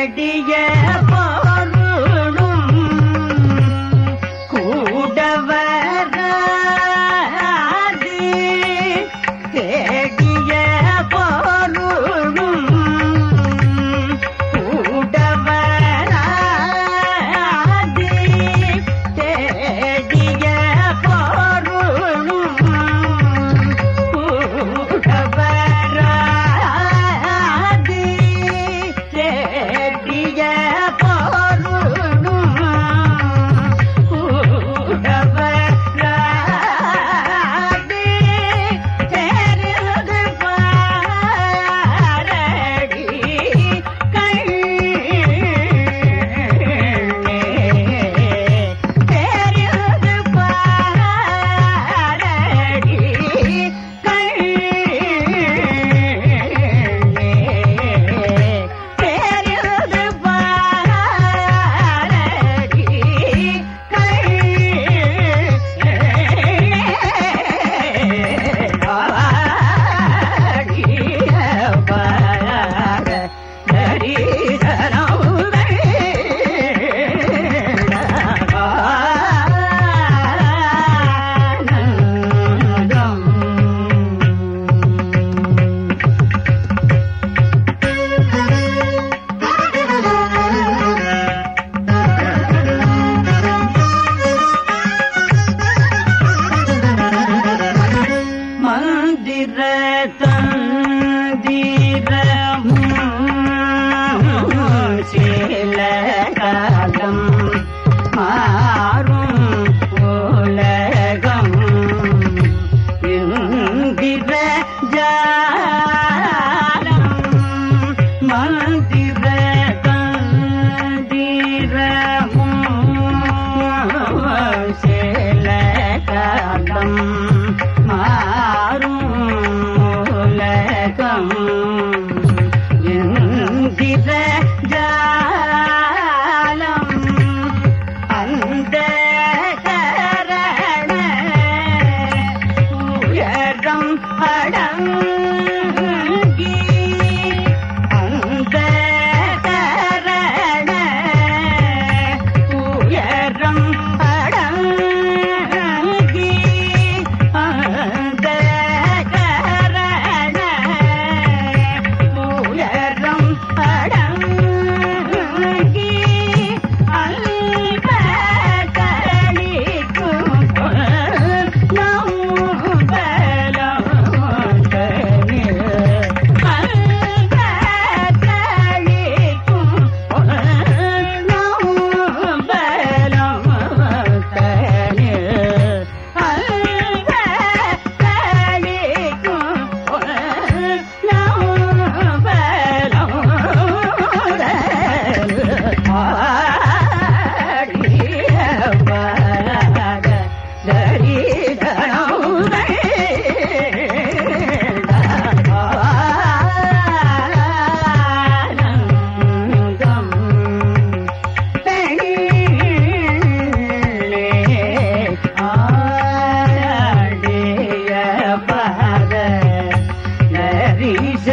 Thediya Esta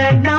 right now.